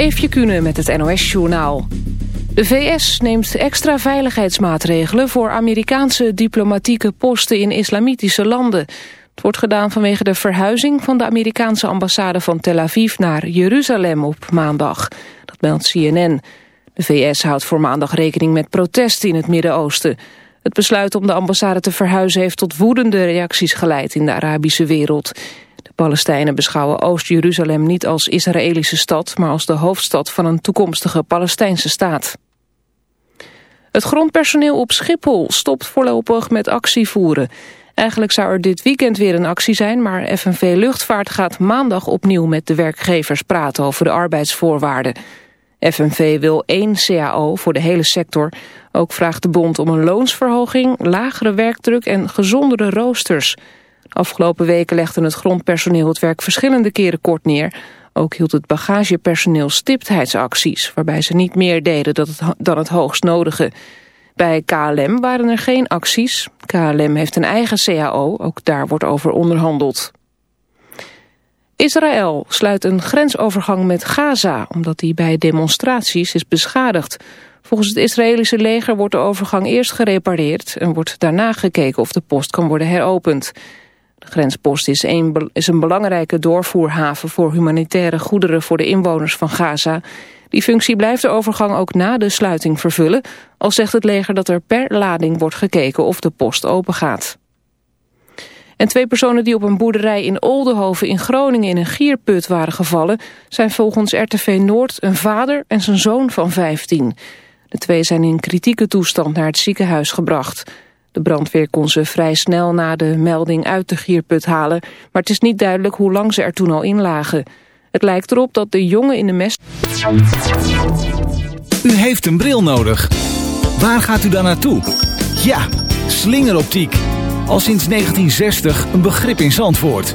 Eefje Kunnen met het NOS-journaal. De VS neemt extra veiligheidsmaatregelen voor Amerikaanse diplomatieke posten in islamitische landen. Het wordt gedaan vanwege de verhuizing van de Amerikaanse ambassade van Tel Aviv naar Jeruzalem op maandag. Dat meldt CNN. De VS houdt voor maandag rekening met protesten in het Midden-Oosten. Het besluit om de ambassade te verhuizen heeft tot woedende reacties geleid in de Arabische wereld. Palestijnen beschouwen Oost-Jeruzalem niet als Israëlische stad... maar als de hoofdstad van een toekomstige Palestijnse staat. Het grondpersoneel op Schiphol stopt voorlopig met actie voeren. Eigenlijk zou er dit weekend weer een actie zijn... maar FNV Luchtvaart gaat maandag opnieuw met de werkgevers praten... over de arbeidsvoorwaarden. FNV wil één CAO voor de hele sector. Ook vraagt de bond om een loonsverhoging, lagere werkdruk en gezondere roosters... Afgelopen weken legde het grondpersoneel het werk verschillende keren kort neer. Ook hield het bagagepersoneel stiptheidsacties... waarbij ze niet meer deden dan het hoogst nodige. Bij KLM waren er geen acties. KLM heeft een eigen CAO, ook daar wordt over onderhandeld. Israël sluit een grensovergang met Gaza... omdat die bij demonstraties is beschadigd. Volgens het Israëlische leger wordt de overgang eerst gerepareerd... en wordt daarna gekeken of de post kan worden heropend. De grenspost is een, is een belangrijke doorvoerhaven voor humanitaire goederen voor de inwoners van Gaza. Die functie blijft de overgang ook na de sluiting vervullen, al zegt het leger dat er per lading wordt gekeken of de post open gaat. En twee personen die op een boerderij in Oldenhoven in Groningen in een gierput waren gevallen, zijn volgens RTV Noord een vader en zijn zoon van 15. De twee zijn in kritieke toestand naar het ziekenhuis gebracht. De brandweer kon ze vrij snel na de melding uit de gierput halen, maar het is niet duidelijk hoe lang ze er toen al in lagen. Het lijkt erop dat de jongen in de mest... U heeft een bril nodig. Waar gaat u dan naartoe? Ja, slingeroptiek. Al sinds 1960 een begrip in Zandvoort.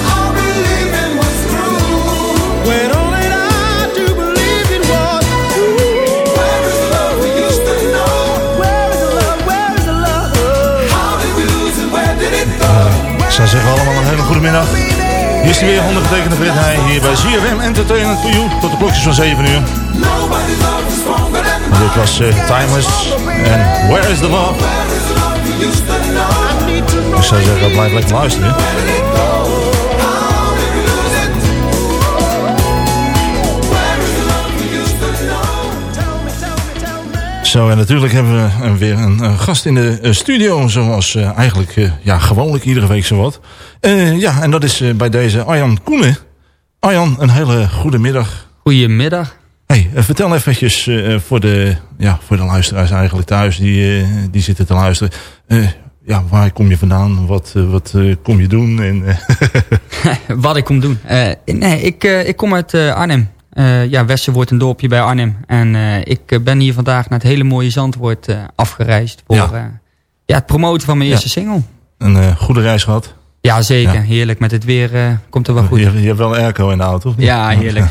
allemaal een hele goede middag. Hier is hij weer, ondergetekende Fred Heij, hier bij ZFM Entertainment for You. Tot de klokjes van 7 uur. Dit was eh, Timeless en Where is the Love. Ik zou zeggen, blijf lekker luisteren. Zo, en natuurlijk hebben we weer een, gast in de eh, studio. Zoals eh, eigenlijk, ja, gewoonlijk iedere week zowat. Eh ja, en dat is eh, bij deze Arjan Koenen. Arjan, een hele goede middag. Goedemiddag. Hey, eh, vertel eventjes voor, de, ja, voor de luisteraars eigenlijk thuis die, die zitten te luisteren. Ja, waar kom je vandaan? Wat, wat kom je doen? En, Wat ik kom doen. Nee, ik, ik kom uit Arnhem. Eh ja, Westerwoord, een dorpje bij Arnhem. En ik ben hier vandaag naar het hele mooie Zandvoort eh, afgereisd. Voor Ja. ja. het promoten van mijn Ja. eerste single. een goede reis gehad. Ja, zeker. Ja. Heerlijk. Met het weer eh, komt er wel goed. Je, je hebt wel airco in de auto, of niet? Ja, heerlijk.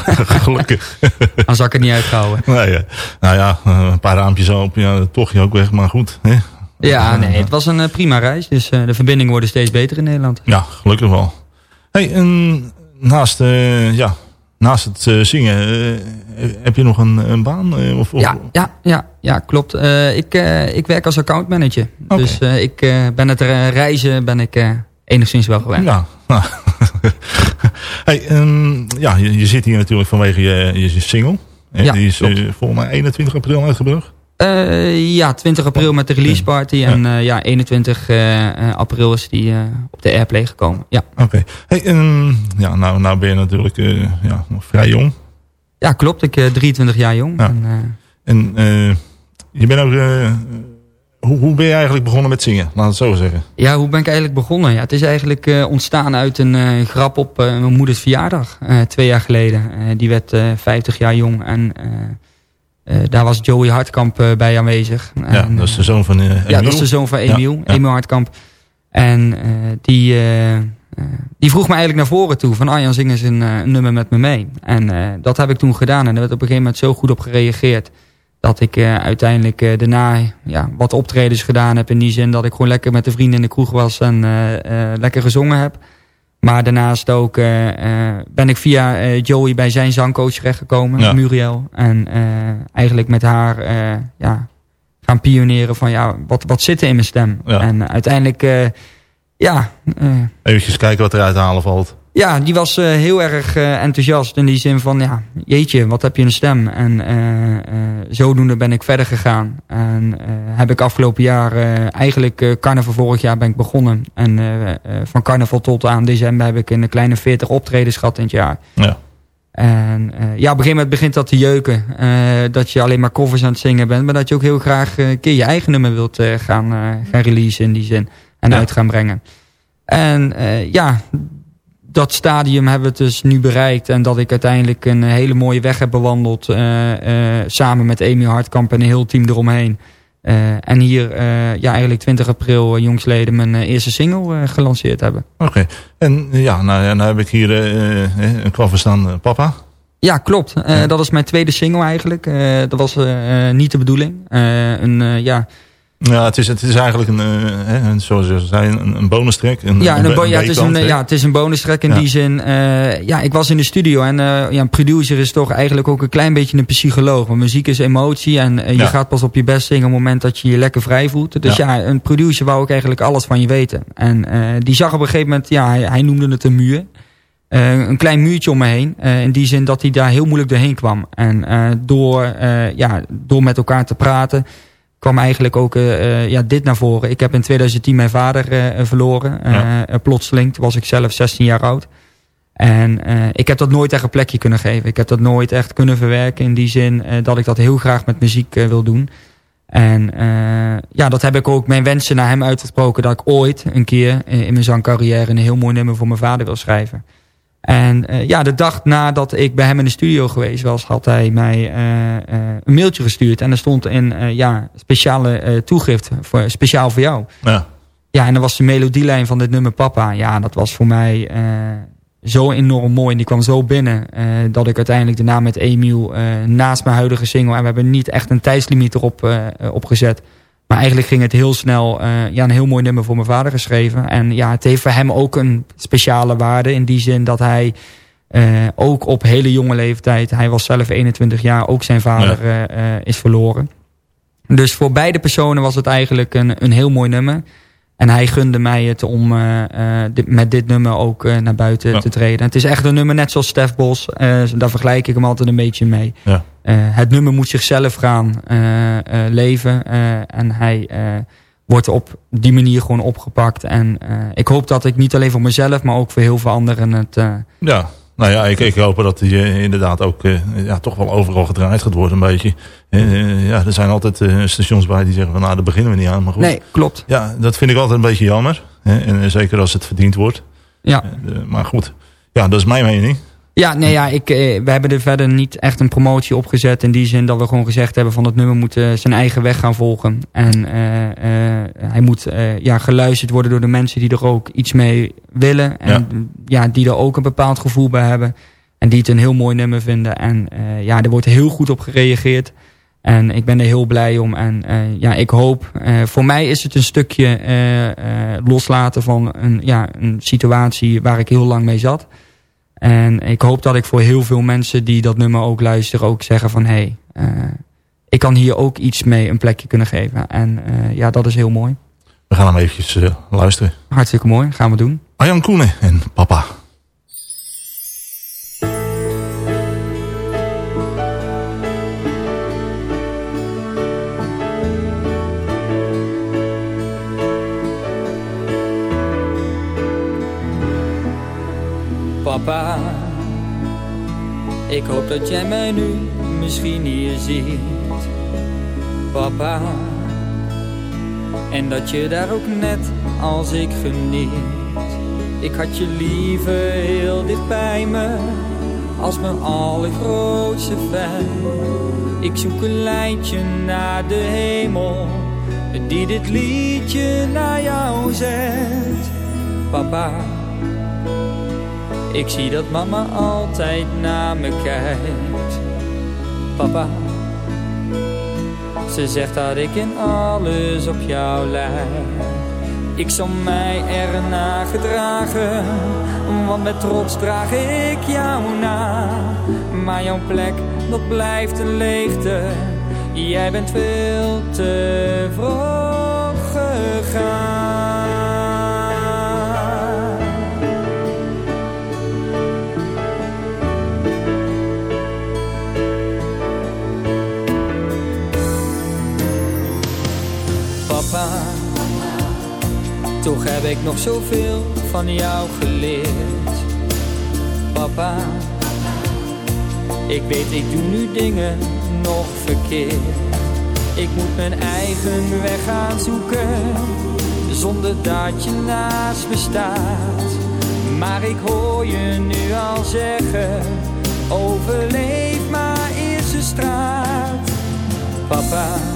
Gelukkig. Dan zal ik het niet uithouden. nou, ja. nou ja, eh, een paar raampjes open, ja, toch je ook weg, maar goed. Hè? Ja, nee, het was een eh, prima reis. Dus eh, de verbindingen worden steeds beter in Nederland. Ja, gelukkig wel. Hey, en naast, eh, ja, naast het eh, zingen, eh, heb je nog een, een baan? eh, of, of- Ja, ja, ja, ja klopt. Eh, ik, eh, ik werk als accountmanager. Dus eh, ik eh, ben het eh, reizen ben ik eh, enigszins wel gewend. Ja. nou. hey, ehm, ja, je, je zit hier natuurlijk vanwege je, je single. Hè, Ja, Die is eh, volgens mij 21 april uitgebracht. Eh, ja, 20 april met de release party. En ja, 21 eh, eh, april is die op de Airplay gekomen. Ja, Oké. Hey, ehm, ja, nou, nou ben je natuurlijk ja, vrij jong. ja klopt. Ik ben 23 jaar jong. Ja. En, En je bent ook... hoe, hoe ben je eigenlijk begonnen met zingen? Laat het zo zeggen. ja, hoe ben ik eigenlijk begonnen? Ja, het is eigenlijk eh, ontstaan uit een eh, grap op eh, mijn moeders verjaardag. twee jaar geleden. Die werd eh 50 jaar jong. En daar was Joey Hartkamp bij aanwezig. Ja, En, dat is de zoon van eh Ja, Emiel. dat is de zoon van Emiel, ja. Emiel Hartkamp. En die, die vroeg me eigenlijk naar voren toe van Arjan, zing eens een, nummer met me mee. En dat heb ik toen gedaan en er werd op een gegeven moment zo goed op gereageerd. Dat ik eh, uiteindelijk eh, daarna ja, wat optredens gedaan heb. In die zin dat ik gewoon lekker met de vrienden in de kroeg was en eh, lekker gezongen heb. Maar daarnaast ook ben ik via Joey bij zijn zangcoach terechtgekomen, Ja. Muriel. En eh, eigenlijk met haar eh, ja, gaan pioneren van ja, wat, wat zit er in mijn stem. Ja. En uiteindelijk, eh, ja, Even kijken wat eruit halen valt. Ja, die was eh, heel erg eh, enthousiast in die zin van, ja, jeetje, wat heb je een stem. En eh, zodoende ben ik verder gegaan. En heb ik afgelopen jaar, eigenlijk carnaval vorig jaar ben ik begonnen. En van carnaval tot aan december heb ik een kleine 40 optredens gehad in het jaar. Ja. En ja, op een gegeven moment begint dat te jeuken. dat je alleen maar covers aan het zingen bent. Maar dat je ook heel graag een keer je eigen nummer wilt gaan, gaan releasen in die zin. En uit gaan brengen. En ja, dat stadium hebben we dus nu bereikt. En dat ik uiteindelijk een hele mooie weg heb bewandeld. samen met Amy Hartkamp en een heel team eromheen. Uh, en hier ja, eigenlijk 20 april jongsleden mijn eerste single gelanceerd hebben. Oké. En ja, nou, nou heb ik hier een kwam staan, Papa. Ja, klopt. Ja. Dat is mijn tweede single eigenlijk. dat was niet de bedoeling. een, ja, ja, het is, het is eigenlijk een, uh, een zoals je zei, een, een bonus track. Een, ja, een, een ja, het is een, ja, het is een bonus track in die zin. Uh, ja, ik was in de studio en uh, ja, een producer is toch eigenlijk ook een klein beetje een psycholoog. Want muziek is emotie en je ja. gaat pas op je best zingen op het moment dat je je lekker vrij voelt. Dus ja, een producer wou ook eigenlijk alles van je weten. En die zag op een gegeven moment, ja, hij, hij noemde het een muur. een klein muurtje om me heen. in die zin dat hij daar heel moeilijk doorheen kwam. En door, ja, door met elkaar te praten kwam eigenlijk ook uh, ja, dit naar voren. Ik heb in 2010 mijn vader uh, verloren. Ja. plotseling, toen was ik zelf 16 jaar oud. En ik heb dat nooit echt een plekje kunnen geven. Ik heb dat nooit echt kunnen verwerken in die zin dat ik dat heel graag met muziek wil doen. En ja, dat heb ik ook mijn wensen naar hem uitgesproken dat ik ooit een keer in mijn zangcarrière een heel mooi nummer voor mijn vader wil schrijven. En uh, ja, de dag nadat ik bij hem in de studio geweest was, had hij mij uh, uh, een mailtje gestuurd. En er stond in, ja, speciale toegift, voor, speciaal voor jou. Ja. Ja, en dat was de melodielijn van dit nummer Papa. Ja, dat was voor mij zo enorm mooi. En die kwam zo binnen dat ik uiteindelijk daarna met Emiel naast mijn huidige single... en we hebben niet echt een tijdslimiet erop opgezet... Maar eigenlijk ging het heel snel, uh, ja, een heel mooi nummer voor mijn vader geschreven. En ja, het heeft voor hem ook een speciale waarde in die zin dat hij uh, ook op hele jonge leeftijd, hij was zelf 21 jaar, ook zijn vader ja. uh, is verloren. Dus voor beide personen was het eigenlijk een, een heel mooi nummer. En hij gunde mij het om dit, met dit nummer ook naar buiten ja. te treden. Het is echt een nummer net zoals Stef Bos. Daar vergelijk ik hem altijd een beetje mee. Ja. Het nummer moet zichzelf gaan leven. en hij wordt op die manier gewoon opgepakt. En ik hoop dat ik niet alleen voor mezelf, maar ook voor heel veel anderen het... ja. Nou ja, ik, ik hoop dat hij uh, inderdaad ook uh, ja, toch wel overal gedraaid gaat worden een beetje. Uh, ja, er zijn altijd stations bij die zeggen van nou, daar beginnen we niet aan. Maar goed. Nee, klopt. Ja, dat vind ik altijd een beetje jammer. Hè, en zeker als het verdiend wordt. Ja. maar goed, ja, dat is mijn mening. Ja, nee, ja, ik, we hebben er verder niet echt een promotie opgezet. In die zin dat we gewoon gezegd hebben van het nummer moet zijn eigen weg gaan volgen. En hij moet ja, geluisterd worden door de mensen die er ook iets mee willen. En ja. ja. die er ook een bepaald gevoel bij hebben. En die het een heel mooi nummer vinden. En ja, er wordt heel goed op gereageerd. En ik ben er heel blij om. En ja, ik hoop... Voor mij is het een stukje loslaten van een, ja, een situatie waar ik heel lang mee zat. En ik hoop dat ik voor heel veel mensen die dat nummer ook luisteren... ook zeggen van... hé, hey, ik kan hier ook iets mee een plekje kunnen geven. En ja, dat is heel mooi. We gaan hem eventjes luisteren. Hartstikke mooi, gaan we doen. Arjan Koenen en papa. Papa, ik hoop dat jij mij nu misschien hier ziet. Papa, en dat je daar ook net als ik geniet. Ik had je liever heel dicht bij me, als mijn allergrootste fan. Ik zoek een lijntje naar de hemel, die dit liedje naar jou zet. Papa, ik zie dat mama altijd naar me kijkt. Papa, ze zegt dat ik in alles op jou lijk. Ik zal mij erna gedragen, want met trots draag ik jou na. Maar jouw plek, dat blijft een leegte. Jij bent veel te vroeg gegaan. Toch heb ik nog zoveel van jou geleerd. Papa, Ik weet, ik doe nu dingen nog verkeerd. Ik moet mijn eigen weg gaan zoeken, zonder dat je naast me staat. Maar ik hoor je nu al zeggen, overleef maar eerst de straat. Papa,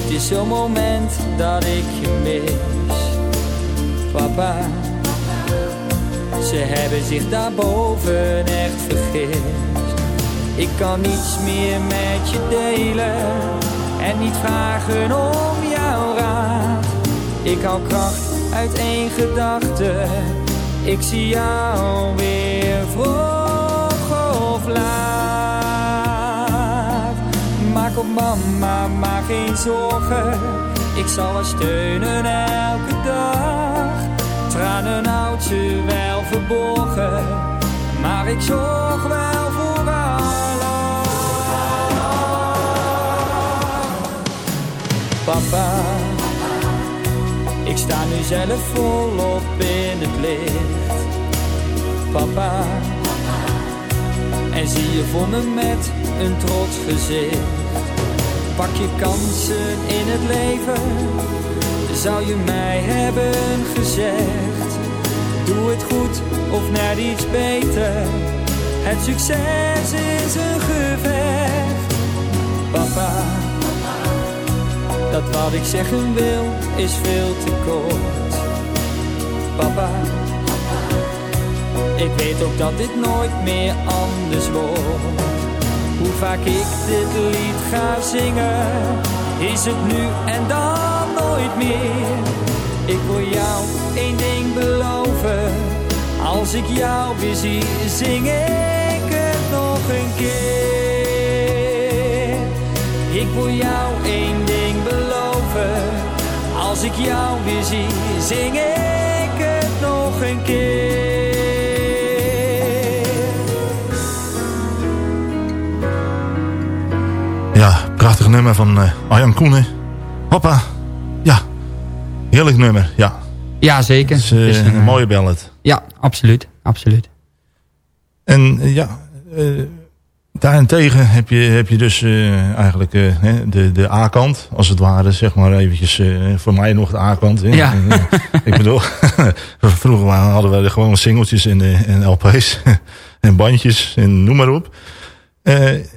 dit is zo'n moment dat ik je mis. Papa, ze hebben zich daarboven echt vergist. Ik kan niets meer met je delen en niet vragen om jouw raad. Ik haal kracht uit één gedachte, ik zie jou weer vroeg of laat. Mama maar geen zorgen, ik zal haar steunen elke dag. Tranen houdt ze wel verborgen, maar ik zorg wel voor haar Papa, ik sta nu zelf volop in het licht. Papa, en zie je voor me met een trots gezicht. Pak je kansen in het leven, zou je mij hebben gezegd. Doe het goed of net iets beter, het succes is een gevecht. Papa, dat wat ik zeggen wil is veel te kort. Papa, ik weet ook dat dit nooit meer anders wordt. Hoe vaak ik dit lied ga zingen, is het nu en dan nooit meer. Ik wil jou één ding beloven, als ik jou weer zie, zing ik het nog een keer. Ik wil jou één ding beloven, als ik jou weer zie, zing ik het nog een keer. Prachtig nummer van eh, Arjan Koenen. Hoppa. Ja, heerlijk nummer, ja. Ja, zeker. Is, eh, is een, een, eh, mooie ballad. Ja, absoluut. absoluut. En ja, daarentegen heb je, heb je dus eigenlijk de, de A-kant, als het ware, zeg maar eventjes voor mij nog de A-kant. Ja. Ik bedoel, vroeger hadden we gewoon singeltjes en, en LP's en bandjes en noem maar op.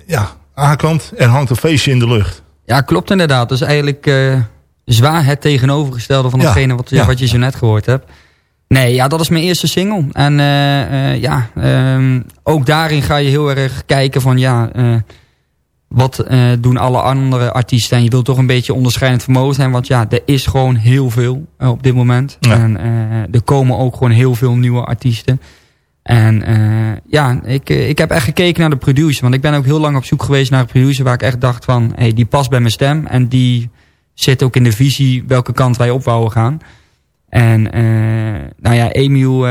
Ja, A-kant, er hangt een feestje in de lucht. Ja, klopt inderdaad. Dat is eigenlijk eh, zwaar het tegenovergestelde van Ja, hetgene wat, ja. wat je zo net gehoord hebt. Nee, ja, dat is mijn eerste single. En eh, eh, ja, ehm, ook daarin ga je heel erg kijken van ja, wat doen alle andere artiesten? En je wilt toch een beetje onderscheidend vermogen zijn. Want ja, er is gewoon heel veel op dit moment. Ja. En er komen ook gewoon heel veel nieuwe artiesten. En eh, ja, ik, eh, ik heb echt gekeken naar de producer. Want ik ben ook heel lang op zoek geweest naar een producer waar ik echt dacht van... Hey, die past bij mijn stem. En die zit ook in de visie welke kant wij op wouden gaan. En eh, nou ja, Emiel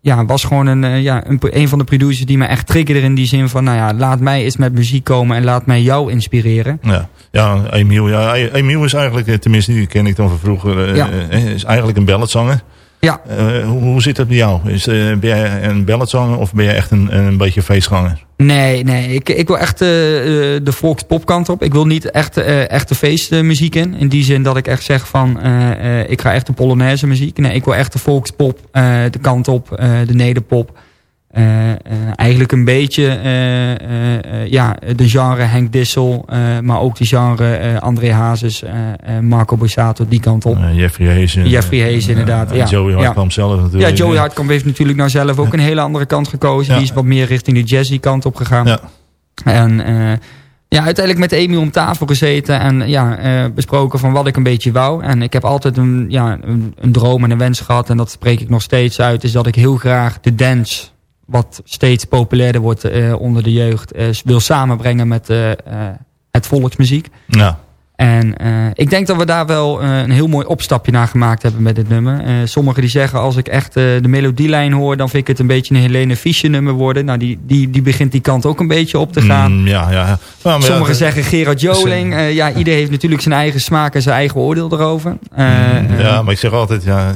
ja, was gewoon een, ja, een, een van de producers die me echt triggerde in die zin van... Nou ja, laat mij eens met muziek komen en laat mij jou inspireren. Ja, ja Emiel, ja, Emiel is eigenlijk, tenminste die ken ik dan van vroeger, Ja. is eigenlijk een balladzanger. Ja. Eh, hoe, hoe zit dat bij jou? Is, eh, ben jij een balladzanger of ben jij echt een, een beetje feestganger? Nee, nee. Ik, ik wil echt eh, de volkspopkant op. Ik wil niet echt echte feestmuziek in. In die zin dat ik echt zeg van... ik ga echt de Polonaise muziek. Nee, ik wil echt de volkspop de kant op. de nederpop. Eh, eh, eigenlijk een beetje eh, ja, de genre Henk Dissel. eh, maar ook de genre eh, André Hazes. Marco Borsato, die kant op. Jeffrey Hayes. Jeffrey Hayes, inderdaad, ja. Joey Ja. Hartkamp zelf Ja, natuurlijk. Joey Hartkamp heeft natuurlijk nou zelf ook een hele andere kant gekozen. Ja. Die is wat meer richting de jazzy kant op gegaan. Ja. En eh, ja, uiteindelijk met Amy om tafel gezeten en ja, besproken van wat ik een beetje wou. En ik heb altijd een, ja, een, een droom en een wens gehad en dat spreek ik nog steeds uit. Is dat ik heel graag de dance, wat steeds populairder wordt eh, onder de jeugd, eh, wil samenbrengen met eh, het volksmuziek. Ja. En eh, ik denk dat we daar wel eh, een heel mooi opstapje naar gemaakt hebben met dit nummer. Eh, sommigen die zeggen als ik echt de melodielijn hoor... dan vind ik het een beetje een Helene Fischer nummer worden. Nou, die, die, die begint die kant ook een beetje op te gaan. Mm, ja, ja. Nou, ja, Sommigen zeggen Gerard Joling. Ja, ieder heeft natuurlijk zijn eigen smaak en zijn eigen oordeel erover. Mm, ja, maar ik zeg altijd, ja,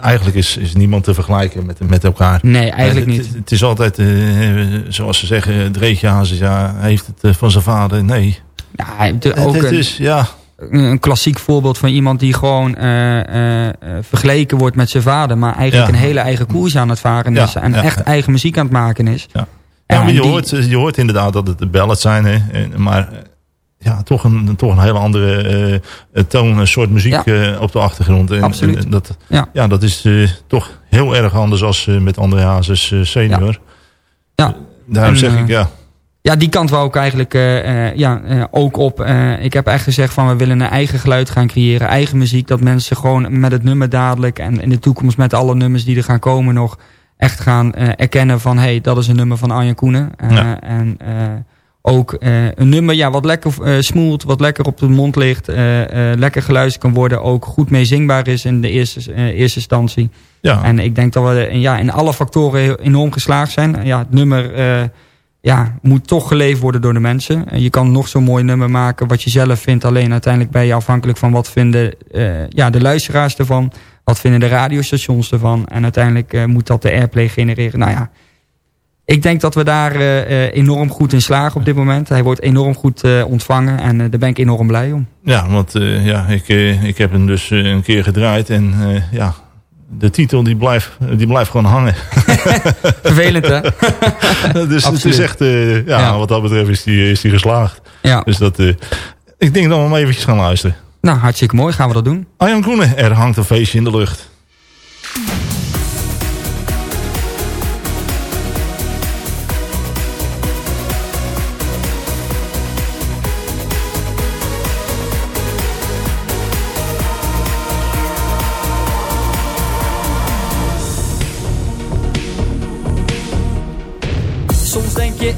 eigenlijk is, is niemand te vergelijken met, met elkaar. Nee, eigenlijk niet. Het, is altijd, zoals ze zeggen, Dreetje Hazes, ja, heeft het van zijn vader. Nee. Ja, de- Het- ook het een, is, ja, een klassiek voorbeeld van iemand die gewoon eh, eh, eh, vergeleken wordt met zijn vader. Maar eigenlijk Ja. een hele eigen koers aan het varen Ja, is. En ja, echt ja. eigen muziek aan het maken is. Ja. Ja, Ja, maar je, die- hoort, je hoort inderdaad dat het de ballads zijn. Hè, maar ja, toch een, toch een hele andere toon, een soort muziek Ja. op de achtergrond. En, Absoluut. en dat, Ja. ja, dat is toch heel erg anders als met André Hazes senior. Ja. Daarom En, zeg ik ja. Ja, die kant wou ik eigenlijk eh, eh, ja, eh, ook op. Ik heb echt gezegd van we willen een eigen geluid gaan creëren. Eigen muziek. Dat mensen gewoon met het nummer dadelijk. En in de toekomst met alle nummers die er gaan komen nog. Echt gaan erkennen van hé, hey, dat is een nummer van Arjen Koenen. Ja. En ook een nummer ja, wat lekker smoelt. Wat lekker op de mond ligt. lekker geluisterd kan worden. Ook goed mee zingbaar is in de eerste, eerste instantie. Ja. En ik denk dat we ja, in alle factoren enorm geslaagd zijn. Ja, het nummer ja, moet toch geleefd worden door de mensen. En je kan nog zo'n mooi nummer maken wat je zelf vindt. Alleen uiteindelijk ben je afhankelijk van wat vinden eh, ja, de luisteraars ervan. Wat vinden de radiostations ervan. En uiteindelijk eh, moet dat de airplay genereren. Nou ja, ik denk dat we daar eh, enorm goed in slagen op dit moment. Hij wordt enorm goed ontvangen. En daar ben ik enorm blij om. Ja, want ja, ik, ik heb hem dus een keer gedraaid. En ja, de titel die blijft, die blijft gewoon hangen. Vervelend hè? dus het is Absoluut. echt, eh, ja, Ja. wat dat betreft is die, is die geslaagd. Ja. Dus dat, eh, ik denk dat we hem eventjes gaan luisteren. Nou, hartstikke mooi. Gaan we dat doen. Arjan Koenen, er hangt een feestje in de lucht.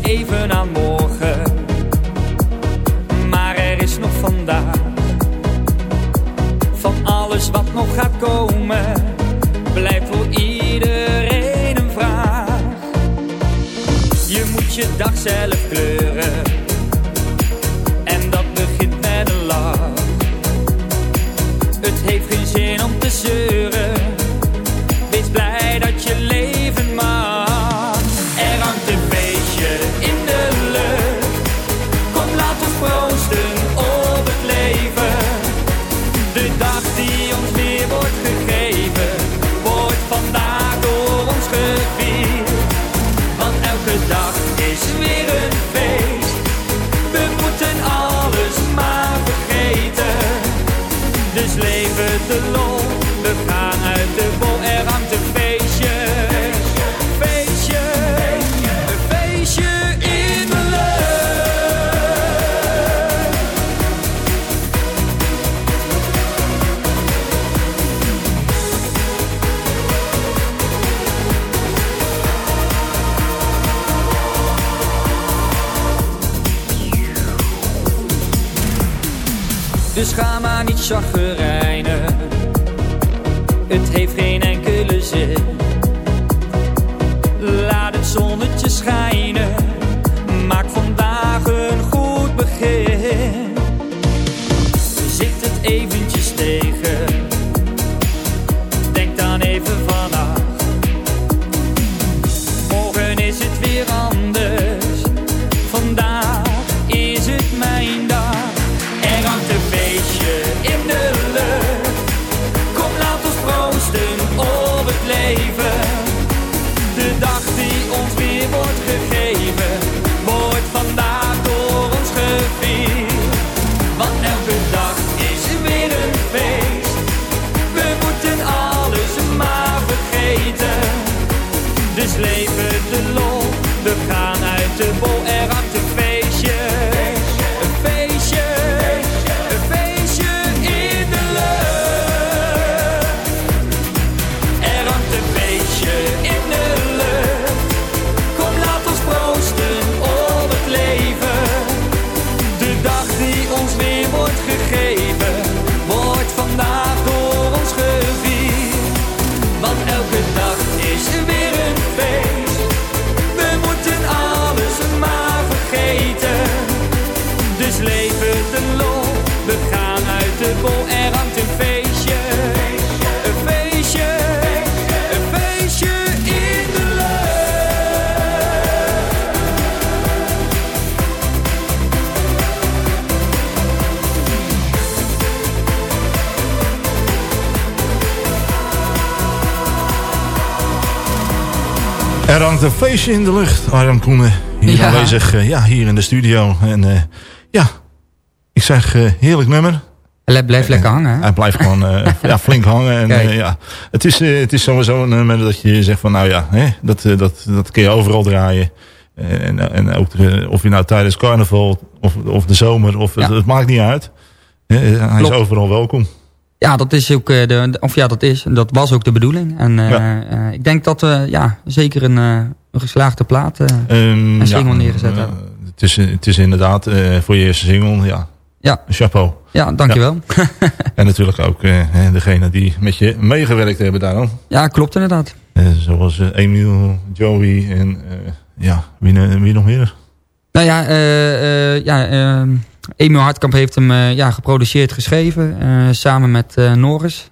Even aan morgen, maar er is nog vandaag. Van alles wat nog gaat komen, blijft voor iedereen een vraag. Je moet je dag zelf kleuren, Een feestje in de lucht. Arjan Koenen hier Ja. aanwezig. eh, ja, hier in de studio. En eh, ja, ik zeg eh, heerlijk nummer. Hij blijft lekker hangen. hè? Hij blijft gewoon ja, flink hangen. En, ja, het, is, het is sowieso een nummer dat je zegt van nou ja, hè, dat, dat, dat kun je overal draaien. En, en ook of je nou tijdens carnaval of, of de zomer, of, het, Ja. het maakt niet uit. Hij Klopt. is overal welkom. Ja, dat is ook eh, de, of ja, dat is, dat was ook de bedoeling. En eh, Ja. eh, ik denk dat we ja, zeker een, een geslaagde plaat eh, Ehm, een single neergezet hebben. Het is, het is inderdaad voor je eerste single, ja, Ja, chapeau. ja dankjewel. Ja. En natuurlijk ook degene die met je meegewerkt hebben daarom. ja, klopt inderdaad. Zoals Emiel, Joey en ja, wie, wie nog meer? Nou ja, eh eh ja eh, Emil Hartkamp heeft hem eh, ja, geproduceerd, geschreven. eh, samen met eh, Norris.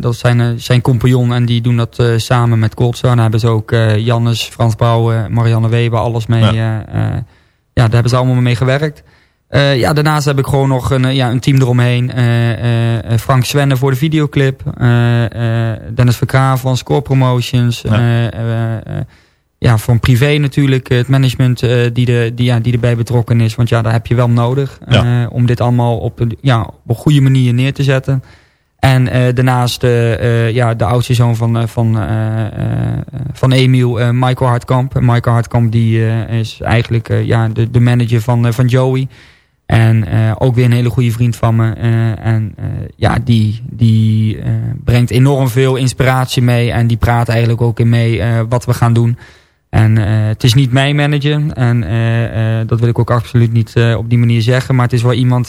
Dat is zijn, zijn compagnon en die doen dat samen met Goldstar. Daar hebben ze ook Jannes, Frans Brouwen, Marianne Weber, alles mee. Ja. ja, daar hebben ze allemaal mee gewerkt. Ja, daarnaast heb ik gewoon nog een, ja, een team eromheen. Frank Svenne voor de videoclip. Dennis Verkraaf van Score Promotions. Ja. Ja, van privé natuurlijk. eh, Het management eh, die, de, die, ja, die erbij betrokken is. Want ja, daar heb je wel nodig. Ja. eh, om dit allemaal op, een- ja, op een goede manier neer te zetten. En daarnaast ja, de oudste zoon van, van, van Emiel, Michael Hartkamp. Michael Hartkamp die, is eigenlijk ja, de, de manager van, van Joey. En ook weer een hele goede vriend van me. En ja, die, die brengt enorm veel inspiratie mee. En die praat eigenlijk ook in mee wat we gaan doen. En eh, het is niet mijn manager. En eh, eh, dat wil ik ook absoluut niet op die manier zeggen. Maar het is wel iemand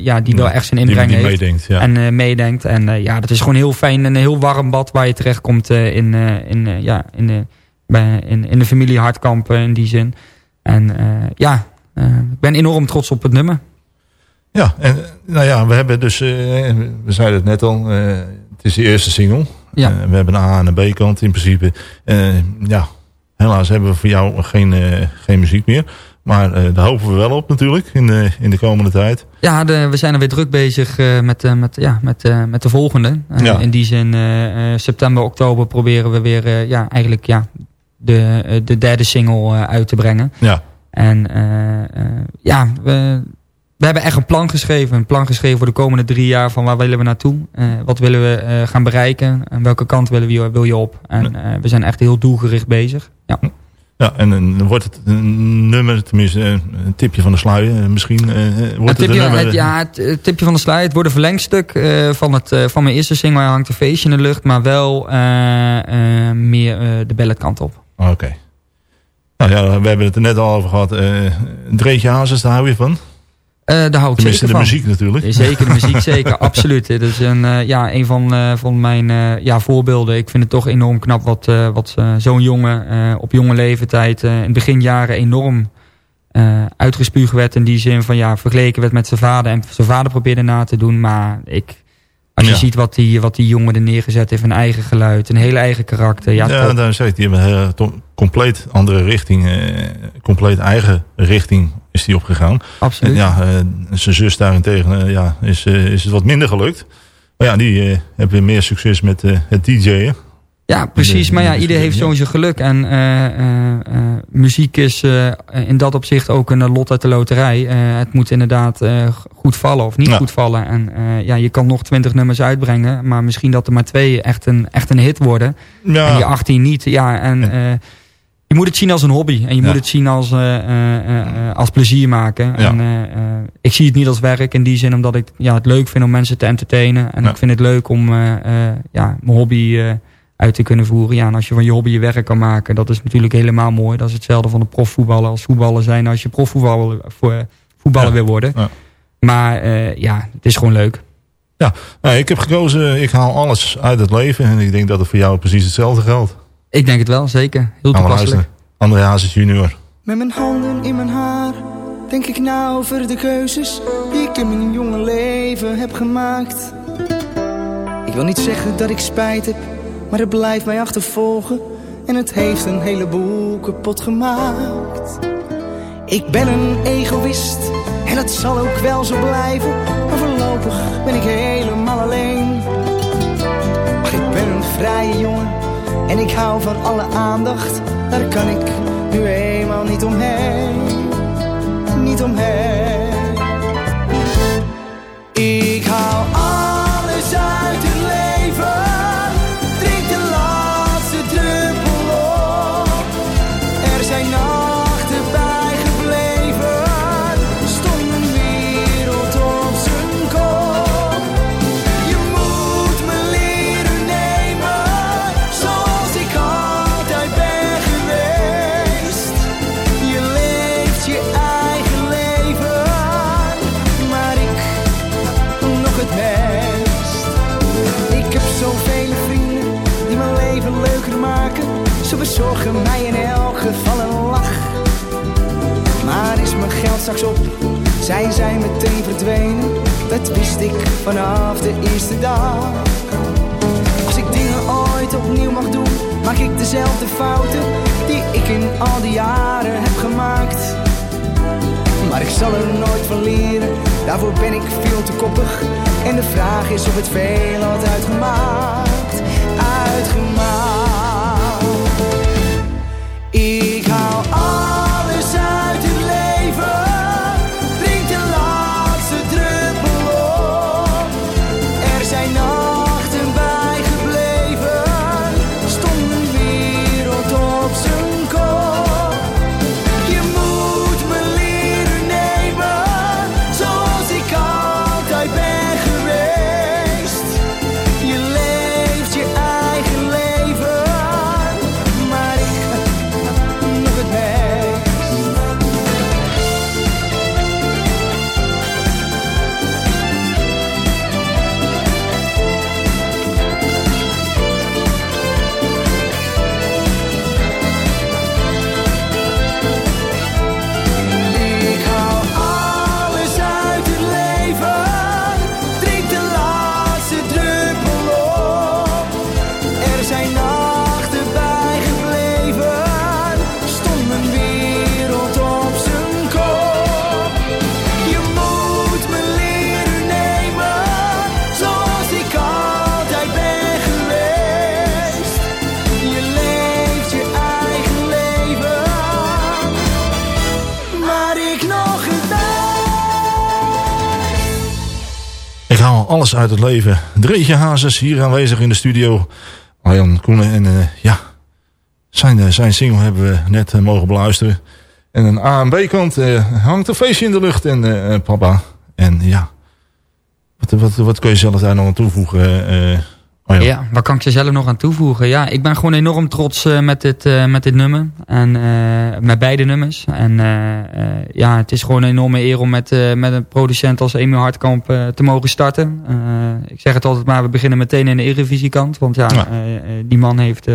ja, die wel echt zijn inbreng heeft. meedenkt, ja. En meedenkt. En ja, dat is gewoon heel fijn. Een heel warm bad waar je terechtkomt in, in, ja, in, de, bij, in, in de familie Hartkamp in die zin. En ja, ik ben enorm trots op het nummer. Ja, en nou ja, we hebben dus, we zeiden het net al, het is de eerste single. Ja. We hebben een A en een B kant in principe. Ja, helaas hebben we voor jou geen, eh, geen muziek meer. Maar eh, daar hopen we wel op natuurlijk in de, in de komende tijd. Ja, de, we zijn er weer druk bezig eh, met, eh, met, ja, met, eh, met de volgende. Eh, Ja. In die zin, eh, eh, september, oktober proberen we weer eh, ja, eigenlijk ja, de, eh, de derde single eh, uit te brengen. Ja, En eh, eh, ja, we, we hebben echt een plan geschreven. Een plan geschreven voor de komende drie jaar van waar willen we naartoe. Eh, wat willen we eh, gaan bereiken. En welke kant willen we, wil je op. En eh, we zijn echt heel doelgericht bezig. Ja. ja en dan wordt het een nummer, tenminste eh, een tipje van de sluier. eh, Misschien eh, wordt Het tipje, een nummer. het, ja, het, het tipje van de sluier. Het wordt een verlengstuk eh, van, het, eh, van mijn eerste single. Hangt een feestje in de lucht. Maar wel eh, eh, meer eh, de balletkant op. Oké. Nou ja, we hebben het er net al over gehad. eh Dreetje Hazes, daar hou je van? Eh daar hou ik Tenminste zeker de van. muziek natuurlijk. Zeker, de muziek zeker, absoluut. Dit is een, eh, ja, een van, eh, van mijn eh, ja, voorbeelden. Ik vind het toch enorm knap wat, eh, wat eh, zo'n jongen eh, op jonge leeftijd... eh, in beginjaren enorm eh uitgespuugd werd. In die zin van ja, vergeleken werd met zijn vader. En zijn vader probeerde na te doen. Maar ik, als je Ja. ziet wat die, wat die jongen er neergezet heeft. Een eigen geluid, een hele eigen karakter. Ja, Ja, top. daar zeg ik, die hebben een hele to- compleet andere richting, eh, compleet eigen richting is die opgegaan. Absoluut. En ja, eh, zijn zus daarentegen eh, ja, is, eh, is het wat minder gelukt. Maar ja, die eh, hebben meer succes met eh, het DJ'en. Ja, precies. Maar ja, de- ieder heeft ja. zo zijn geluk. En eh, eh, muziek is eh, in dat opzicht ook een lot uit de loterij. Het moet inderdaad goed vallen of niet Ja. goed vallen. En ja, je kan nog twintig nummers uitbrengen. Maar misschien dat er maar twee echt een, echt een hit worden. Ja. En die 18 niet. Ja, en je moet het zien als een hobby. En je Ja. moet het zien als, als plezier maken. En, ik zie het niet als werk in die zin. Omdat ik ja, het leuk vind om mensen te entertainen. En ik vind het leuk om ja, mijn hobby uit te kunnen voeren. Ja, en als je van je hobby je werk kan maken. Dat is natuurlijk helemaal mooi. Dat is hetzelfde van de profvoetballen als voetballer zijn. Als je profvoetballer voor, voetballer Ja. wil worden. Ja. Maar eh, ja, het is gewoon leuk. Ja, nou, ik heb gekozen, ik haal alles uit het leven. En ik denk dat het voor jou precies hetzelfde geldt. Ik denk het wel, zeker. Heel Gaan we toepasselijk. luisteren. André Hazes junior. Met mijn handen in mijn haar denk ik na over de keuzes die ik in mijn jonge leven heb gemaakt. Ik wil niet zeggen dat ik spijt heb, maar het blijft mij achtervolgen en het heeft een heleboel kapot gemaakt. Ik ben een egoïst en dat zal ook wel zo blijven, maar voorlopig ben ik helemaal alleen. Maar ik ben een vrije jongen en ik hou van alle aandacht. daar kan ik nu eenmaal niet omheen, niet omheen. Straks op, zijn zij meteen verdwenen. Dat wist ik vanaf de eerste dag. Als ik dingen ooit opnieuw mag doen, maak ik dezelfde fouten die ik in al die jaren heb gemaakt. Maar ik zal er nooit van leren, daarvoor ben ik veel te koppig. En de vraag is of het veel had uitgemaakt, uitgemaakt. Ik haal alles alles uit het leven. Dreetje Hazes hier aanwezig in de studio. Arjan Koenen en eh, ja, zijn, eh, zijn single hebben we net eh, mogen beluisteren. En een A en B kant hangt een feestje in de lucht en papa. En ja, wat, wat, wat kun je zelf daar nog aan toevoegen? Arjan? Ja, wat kan ik er zelf nog aan toevoegen? Ja, ik ben gewoon enorm trots eh, met, dit, eh, met dit nummer. En eh, met beide nummers. En ja, het is gewoon een enorme eer om met, met een producent als Emiel Hartkamp te mogen starten. Ik zeg het altijd maar, we beginnen meteen in de Eredivisie-kant. Want ja, Ja. die man heeft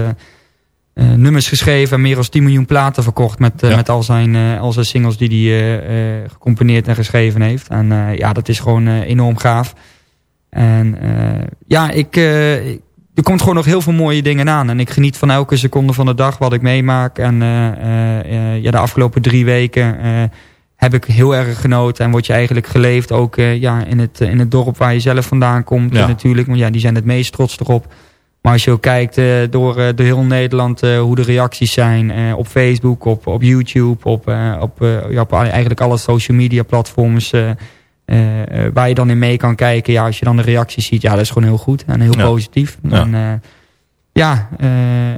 nummers geschreven en meer dan 10 miljoen platen verkocht met, Ja. met al, zijn, al zijn singles die hij gecomponeerd en geschreven heeft. En ja, dat is gewoon enorm gaaf. En eh, ja, ik, eh, er komt gewoon nog heel veel mooie dingen aan. En ik geniet van elke seconde van de dag wat ik meemaak. En eh, ja, de afgelopen drie weken heb ik heel erg genoten. En word je eigenlijk geleefd ook ja, in, het, in het dorp waar je zelf vandaan komt. Ja. natuurlijk, want ja, die zijn het meest trots erop. Maar als je ook kijkt door, eh, door heel Nederland hoe de reacties zijn op Facebook, op, op YouTube, op, op, ja, op eigenlijk alle social media platforms waar je dan in mee kan kijken. Ja, als je dan de reacties ziet, ja, dat is gewoon heel goed en heel Ja. positief. Ja. En, eh, ja, eh, eh,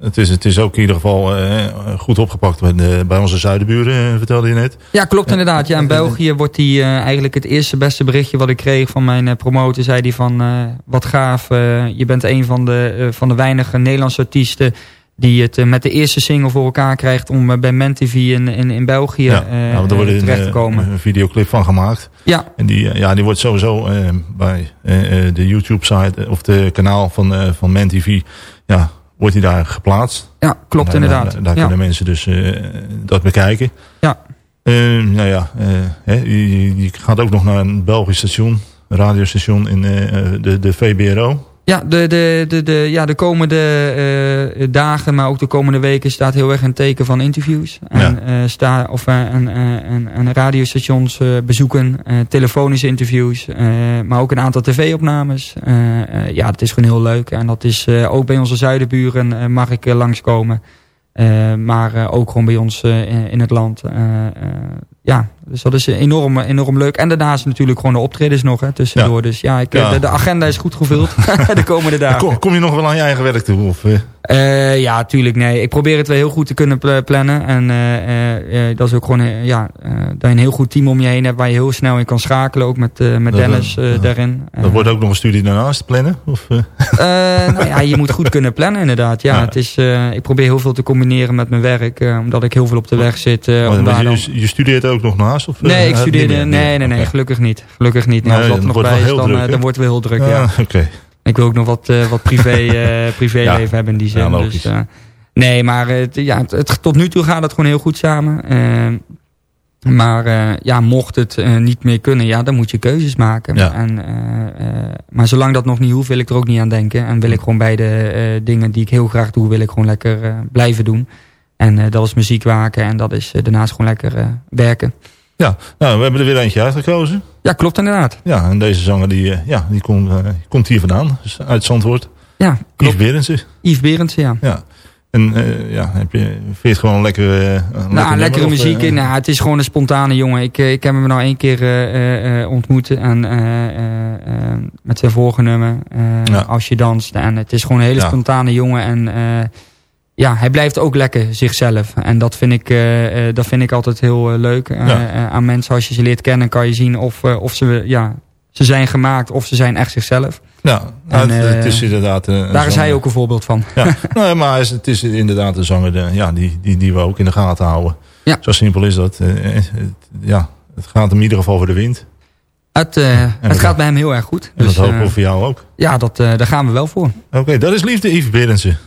Het, is, het is ook in ieder geval eh, goed opgepakt bij, de- bij onze zuidenburen, eh, vertelde je net. Ja, klopt inderdaad. Ja, in België wordt die eh, eigenlijk het eerste beste berichtje wat ik kreeg van mijn eh, promotor. Zei die van, eh, wat gaaf, eh, je bent een van de, eh, van de weinige Nederlandse artiesten... die het eh, met de eerste single voor elkaar krijgt om eh, bij MenTV in, in, in België Ja, eh, nou, wordt terecht te komen. een videoclip van gemaakt. Ja. En die, ja, die wordt sowieso bij de YouTube-site of de kanaal van, eh van MenTV, ja, wordt die daar geplaatst. Ja, klopt Daar- inderdaad. Daar, daar Ja. kunnen mensen dus dat bekijken. Ja. Eh, nou ja, je, je- gaat ook nog naar een Belgisch station, radiostation in de, de VBRO. Ja, de, de, de, de, ja, de komende eh, dagen, maar ook de komende weken staat heel erg een teken van interviews. En, eh, sta, of, eh, en, en, en radiostations bezoeken, eh, telefonische interviews, eh, maar ook een aantal tv-opnames. Ja, dat is gewoon heel leuk. En dat is eh, ook bij onze zuidenburen mag ik langskomen. Eh, maar eh, ook gewoon bij ons in, in het land. Eh, eh, ja, dus dat is enorm, enorm leuk. En daarnaast natuurlijk gewoon de optredens nog hè, tussendoor. Dus ja, ik, Ja. De, de agenda is goed gevuld de komende dagen. Kom, je nog wel aan je eigen werk toe? Of, eh? Eh, ja, tuurlijk. Nee, ik probeer het wel heel goed te kunnen pla- plannen. En eh, eh, eh, dat is ook gewoon eh, ja, eh, dat je een heel goed team om je heen hebt waar je heel snel in kan schakelen. Ook met, eh, met Dat, Dennis eh, eh, daarin. dat wordt ook nog een studie daarnaast plannen? Of, eh? Eh, nou ja, je moet goed kunnen plannen inderdaad. Ja, Het is, eh, ik probeer heel veel te combineren met mijn werk. eh, omdat ik heel veel op de weg zit. eh, daar je, dan... je studeert ook nog Of, eh, Nee, ik studeerde... Nee, nee, nee, gelukkig niet. Gelukkig niet. Nee, als dat nog bij is, dan, druk, eh, dan wordt het wel heel druk, ja. oké. Ik wil ook nog wat, eh, wat privé, privéleven hebben in die zin. Dus, nee, maar het, ja, het, het- tot nu toe gaat het gewoon heel goed samen. Maar ja, mocht het niet meer kunnen, ja, dan moet je keuzes maken. Ja. En, maar zolang dat nog niet hoeft, wil ik er ook niet aan denken. En wil ik gewoon beide eh, dingen die ik heel graag doe, wil ik gewoon lekker blijven doen. En dat is muziek maken en dat is daarnaast gewoon lekker werken. Ja, nou, we hebben er weer eentje uitgekozen. Ja, klopt inderdaad. Ja, en deze zanger die, eh, ja, die komt, eh, komt hier vandaan, dus uit Zandvoort. Ja, Yves Berendsen. Yves Berendsen, ja. Ja. En eh, ja, heb je, vind je het gewoon lekker, een Nou, lekker lekkere muziek. eh, nou, het is gewoon een spontane jongen. Ik, ik heb hem nou één keer ontmoet. En, met zijn vorige nummer. Ja. Als je danst. En het is gewoon een hele Ja. spontane jongen. En ja, hij blijft ook lekker zichzelf. En dat vind ik, eh, eh, dat vind ik altijd heel eh, leuk. Ja. eh, aan mensen, als je ze leert kennen, kan je zien of, of ze, ja, ze zijn gemaakt of ze zijn echt zichzelf. Ja, nou, En, het, het is inderdaad... Daar is hij ook een voorbeeld van. Ja, nee, maar het is inderdaad een zanger de, ja, die, die, die we ook in de gaten houden. Ja. Zo simpel is dat. Het, ja, het gaat hem in ieder geval voor de wind. Het, het gaat bij hem heel erg goed. En Dus, dat hopen we voor jou ook. ja, dat, daar gaan we wel voor. Oké, dat is Liefde Yves Berendsen.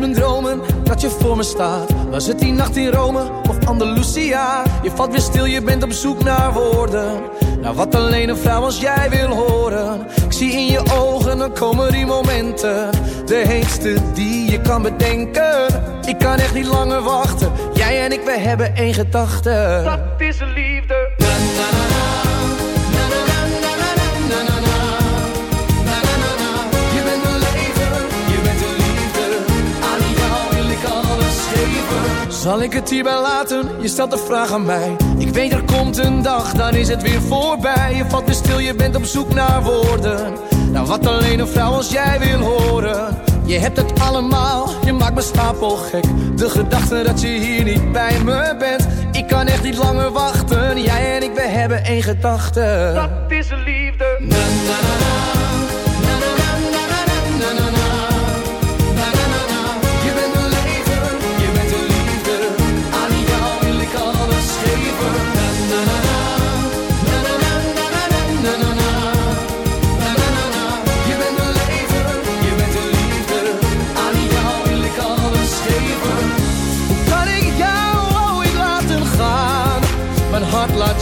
Uit mijn dromen, dat je voor me staat. Was het die nacht in Rome of Andalusia? Je valt weer stil, je bent op zoek naar woorden. Naar wat alleen een vrouw als jij wil horen. Ik zie in je ogen, dan komen die momenten. De heetste die je kan bedenken. Ik kan echt niet langer wachten. Jij en ik, we hebben één gedachte. Dat is de liefde. Zal ik het hierbij laten? Je stelt de vraag aan mij. Ik weet er komt een dag, dan is het weer voorbij. Je valt weer stil, je bent op zoek naar woorden. Nou, wat alleen een vrouw als jij wil horen. Je hebt het allemaal, je maakt me stapel gek. De gedachte dat je hier niet bij me bent. Ik kan echt niet langer wachten. Jij en ik, we hebben één gedachte. Dat is de liefde. Na, na. Na,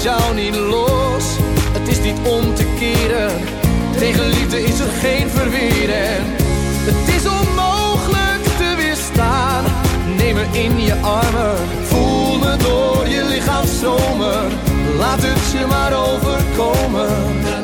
jou niet los. Het is niet om te keren. Tegen liefde is er geen verweren. Het is onmogelijk te weerstaan. Neem me in je armen. Voel me door je lichaam stromen. Laat het je maar overkomen.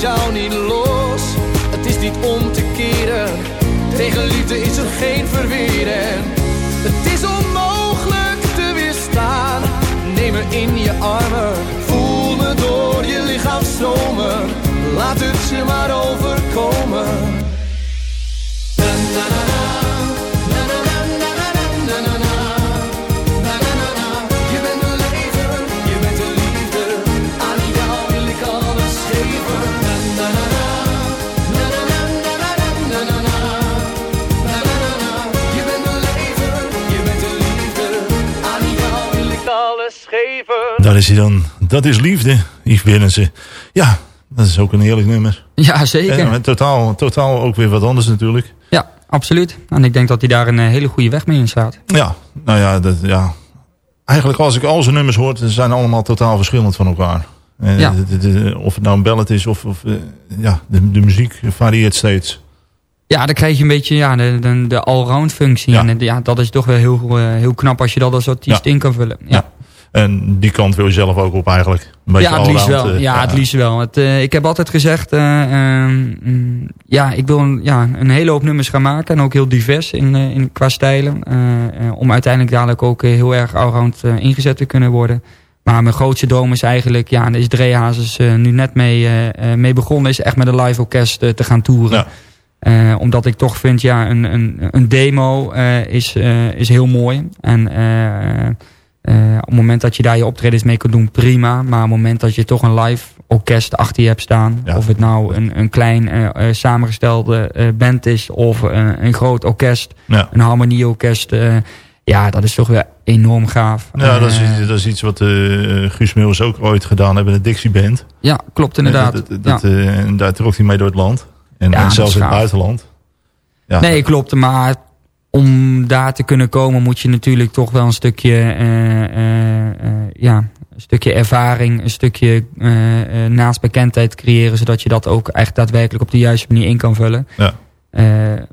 Laat niet los. Het is niet om te keren. Tegen liefde is er geen verweren. Het is onmogelijk te weerstaan. Neem me in je armen. Voel me door je lichaam stromen. Laat het je maar overkomen. Is hij dan. Dat is Liefde, Yves Berendsen. Ja, dat is ook een heerlijk nummer. Ja, zeker. En, totaal, totaal ook weer wat anders natuurlijk. Ja. absoluut. En ik denk dat hij daar een eh, hele goede weg mee inslaat. Ja, nou ja, dat, ja. Eigenlijk als ik al zijn nummers hoor, ze zijn allemaal totaal verschillend van elkaar. Eh, Ja. de- de- de- of het nou een ballad is of, of eh, ja, de, muziek varieert steeds. Ja, dan krijg je een beetje ja, de, de, allround functie. Ja. En eh, ja, dat is toch wel heel, eh, heel knap als je dat als artiest Ja. in kan vullen. Ja. En die kant wil je zelf ook op eigenlijk. Een beetje ja, het liefst wel. eh, ja, het liefst wel. Het, eh, ik heb altijd gezegd, eh, ehm, mm, ja, ik wil een, ja, een hele hoop nummers gaan maken. En ook heel divers in, eh, in, qua stijlen. eh, eh, om uiteindelijk dadelijk ook eh, heel erg allround eh, ingezet te kunnen worden. Maar mijn grootste droom is eigenlijk, ja, daar is Dre Hazes eh, nu net mee, eh, eh, mee begonnen, is echt met een live orkest eh, te gaan toeren. Eh, omdat ik toch vind, ja, een, een, een demo eh, is, eh, is heel mooi. En eh, op het moment dat je daar je optredens mee kunt doen, prima. Maar op het moment dat je toch een live orkest achter je hebt staan. Of het nou een, een klein eh, eh, samengestelde band is of een groot orkest. Ja. Een harmonieorkest. ja, dat is toch weer enorm gaaf. Ja, dat is, dat is iets wat Guus Meeuwis ook ooit gedaan hebben, de Dixie Band. Ja, klopt inderdaad. Dat, dat, en daar trok hij mee door het land. En, zelfs in het buitenland. Ja. Nee, klopt. Maar om daar te kunnen komen moet je natuurlijk toch wel een stukje, eh, eh, eh, ja, een stukje ervaring, een stukje eh, naastbekendheid creëren, zodat je dat ook echt daadwerkelijk op de juiste manier in kan vullen. Ja. Eh,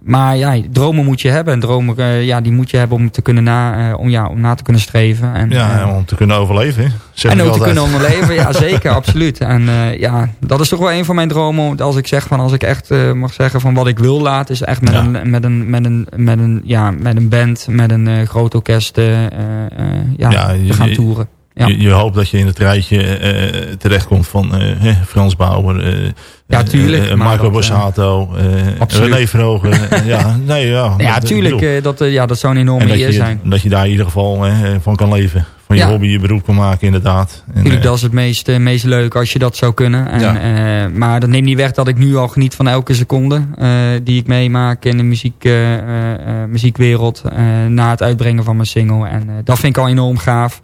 maar ja, dromen moet je hebben. En dromen eh, ja, die moet je hebben om, te kunnen na, eh, om, ja, om na te kunnen streven. En, Ja, om te kunnen overleven. Zeg en ook te kunnen onderleven, ja zeker, absoluut. En ja, dat is toch wel een van mijn dromen. Als ik zeg van, als ik echt mag zeggen van wat ik wil laten, is echt met, Ja. een, met, een, met, een, met, een, ja, met een band, met een groot orkest ja, Ja, te gaan toeren. Ja. Je, je hoopt dat je in het rijtje eh, terechtkomt van eh, hè, Frans Bauer, eh, Ja, tuurlijk, Marco Borsato. René Verhogen. eh, ja, nee, ja. ja, dat- tuurlijk, dat, ja, dat zou een enorme dat eer je, zijn. dat je daar in ieder geval van kan leven. Van je Ja. hobby je beroep kan maken, inderdaad. En, Natuurlijk, dat is het meest, meest leuk als je dat zou kunnen. En, Ja. maar dat neemt niet weg dat ik nu al geniet van elke seconde die ik meemaak in de muziek, muziekwereld. na het uitbrengen van mijn single. En dat vind ik al enorm gaaf.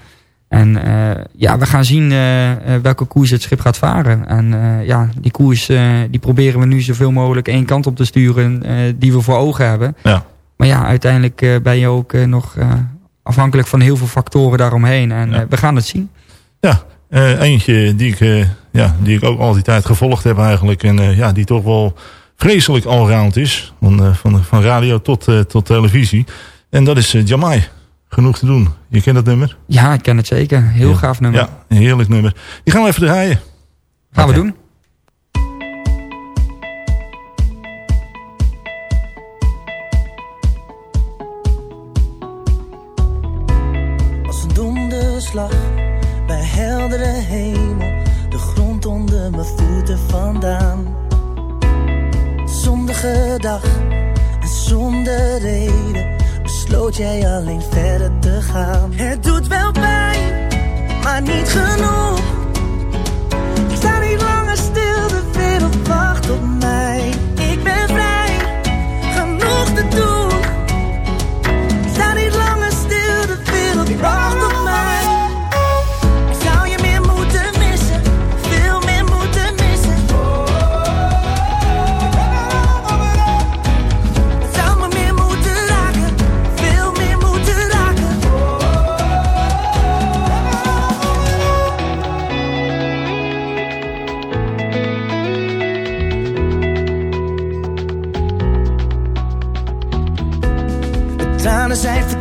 En eh, ja, we gaan zien eh, eh, welke koers het schip gaat varen. En ja, die koers die proberen we nu zoveel mogelijk één kant op te sturen die we voor ogen hebben. Ja. Maar ja, uiteindelijk ben je ook nog afhankelijk van heel veel factoren daaromheen. En we gaan het zien. Ja, eentje die ik, ja, die ik ook al die tijd gevolgd heb eigenlijk. En ja, die toch wel vreselijk allround is. Van, van, van radio tot, tot televisie. En dat is Jamai. Genoeg te doen. Je kent dat nummer? Ja, ik ken het zeker. Heel gaaf nummer. Ja, een heerlijk nummer. Die gaan we even draaien. Gaan we doen. Als een donderslag bij heldere hemel, de grond onder mijn voeten vandaan. Zondige dag en zonder reden besloot jij alleen verder te gaan. Het doet wel pijn, maar niet genoeg. Ik sta niet langer stil, de wereld wacht op mij.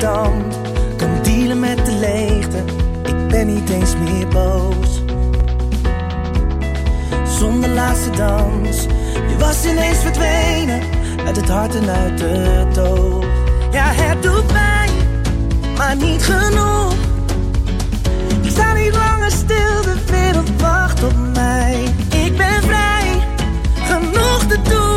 Verdampt, kan dealen met de leegte. Ik ben niet eens meer boos. Zonder laatste dans, je was ineens verdwenen. Uit het hart en uit de dood. Ja, het doet pijn, maar niet genoeg. Ik sta niet langer stil, de wereld wacht op mij. Ik ben vrij, genoeg te doen.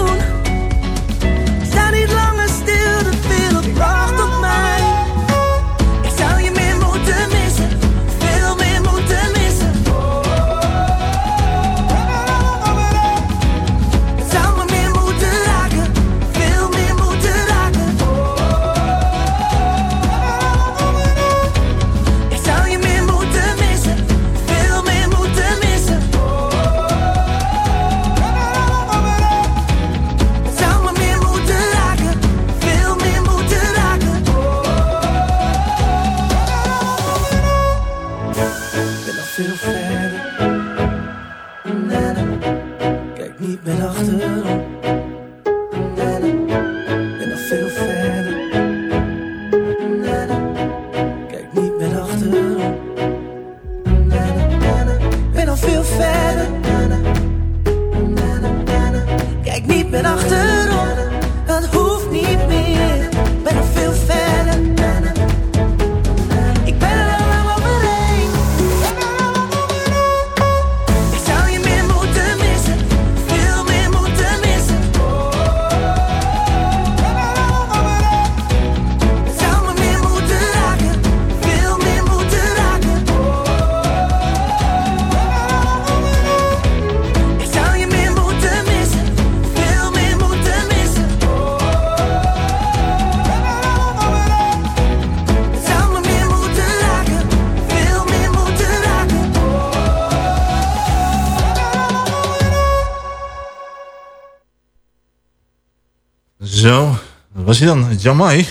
Zo, dat was hij dan, Jamai.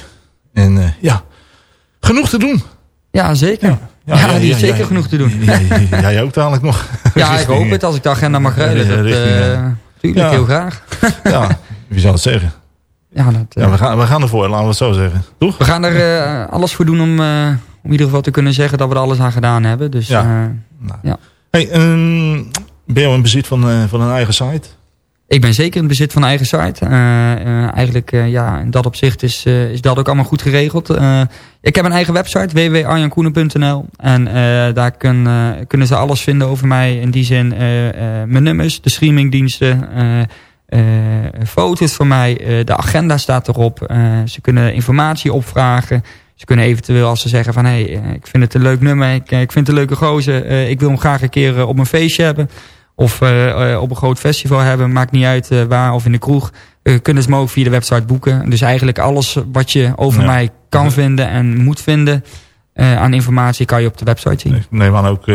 En eh, ja, genoeg te doen. Ja, zeker. Ja, die is zeker genoeg te doen. Ja, Jij ook dadelijk nog. Ja, ik hoop het als ik de agenda mag rijden. Dat, Richting, eh, eh, tuurlijk, ja. heel graag. Ja, wie zal het zeggen? Ja, dat, eh, Ja, we, gaan, we gaan ervoor, laten we het zo zeggen. Toch? We gaan er eh, alles voor doen om, eh, om in ieder geval te kunnen zeggen dat we er alles aan gedaan hebben. Dus Ja. ja. Hey, ehm, ben je in bezit van, eh, van een eigen site? Ik ben zeker in het bezit van een eigen site. Eh, eh, eigenlijk, eh, ja, in dat opzicht is, is dat ook allemaal goed geregeld. Ik heb een eigen website, www.arjankoenen.nl. En daar kun, kunnen ze alles vinden over mij. In die zin, mijn nummers, de streamingdiensten, foto's van mij. de agenda staat erop. Ze kunnen informatie opvragen. Ze kunnen eventueel als ze zeggen van... hé, hey, ik vind het een leuk nummer, ik, ik vind het een leuke gozer... ik wil hem graag een keer op een feestje hebben... of eh, eh, op een groot festival hebben, maakt niet uit eh, waar... of in de kroeg, kunnen ze me ook via de website boeken. Dus eigenlijk alles wat je over Ja. mij kan vinden en moet vinden... aan informatie kan je op de website zien. Ik neem aan ook,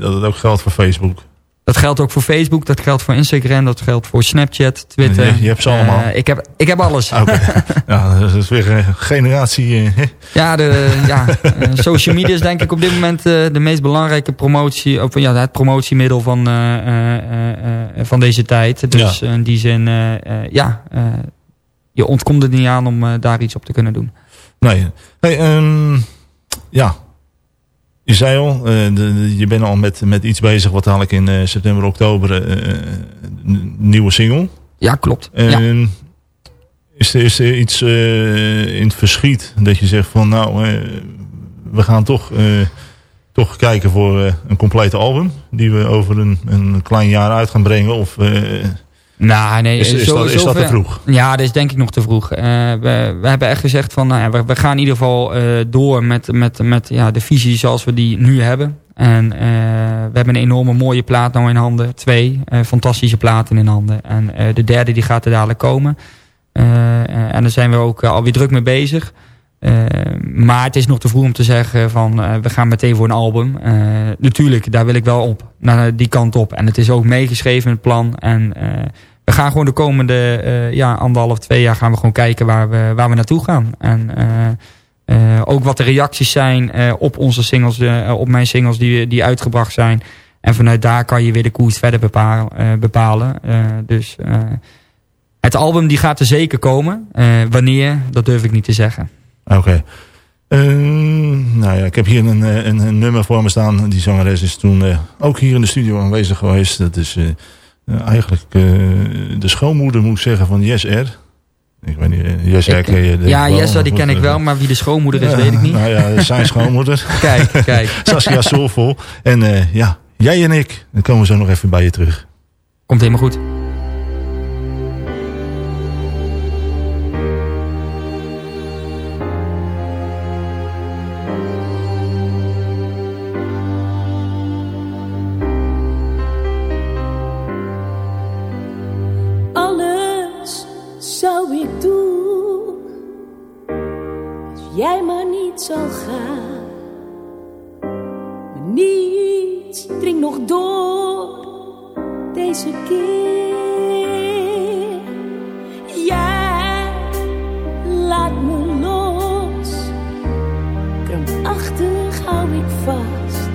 dat het ook geldt voor Facebook. Dat geldt ook voor Facebook, dat geldt voor Instagram... dat geldt voor Snapchat, Twitter. Je- je hebt ze allemaal. Eh, ik, heb, ik heb alles. Oké. ja, dat is weer een generatie. eh? Ja, de, ja eh, social media is denk ik op dit moment de meest belangrijke promotie, of ja, het promotiemiddel van, van deze tijd. Dus in die zin, ja, je ontkomt er niet aan om daar iets op te kunnen doen. Nee. Hey, ehm, ja. Je zei al, eh, de, de- je bent al met, met iets bezig wat dadelijk in eh, september, oktober eh, een nieuwe single. Ja, klopt. Is, er, is er iets eh, in het verschiet dat je zegt van nou, eh, we gaan toch, eh, toch kijken voor eh, een complete album die we over een, een klein jaar uit gaan brengen? Of, eh, Nou, nee, is, is, zo- dat, is dat te vroeg? Ja, dat is denk ik nog te vroeg. Eh, we, we hebben echt gezegd van, nou ja, we, we gaan in ieder geval eh, door met, met, met ja, de visie zoals we die nu hebben. En eh, we hebben een enorme mooie plaat nou in handen. Twee fantastische platen in handen. En de derde die gaat er dadelijk komen. En daar zijn we ook alweer druk mee bezig. Eh, maar het is nog te vroeg om te zeggen van eh, we gaan meteen voor een album. Eh, natuurlijk, daar wil ik wel op. Naar die kant op. En het is ook meegeschreven in het plan. En we gaan gewoon de komende eh, ja, anderhalf, twee jaar gaan we gewoon kijken waar we, waar we naartoe gaan. En ook wat de reacties zijn op onze singles, op mijn singles die, die uitgebracht zijn. En vanuit daar kan je weer de koers verder bepalen. bepalen. Dus het album die gaat er zeker komen. Wanneer, dat durf ik niet te zeggen. Oké. Eh, nou ja, ik heb hier een, eh, een, een nummer voor me staan. Die zangeres is toen eh, ook hier in de studio aanwezig geweest. Dat is eh, eigenlijk de schoonmoeder, moet ik zeggen, van Yes R. Ik weet niet, Yes R ken je ja, Jessa, maar die ken ik wel, maar wie de schoonmoeder is, weet ik niet. Nou ja, zijn schoonmoeder. Kijk, kijk. Saskia Soulful. En ja, jij en ik, dan komen we zo nog even bij je terug. Komt helemaal goed. Jij maar niet zou gaan. Niets dringt nog door deze keer. Jij laat me los, krampachtig hou ik vast.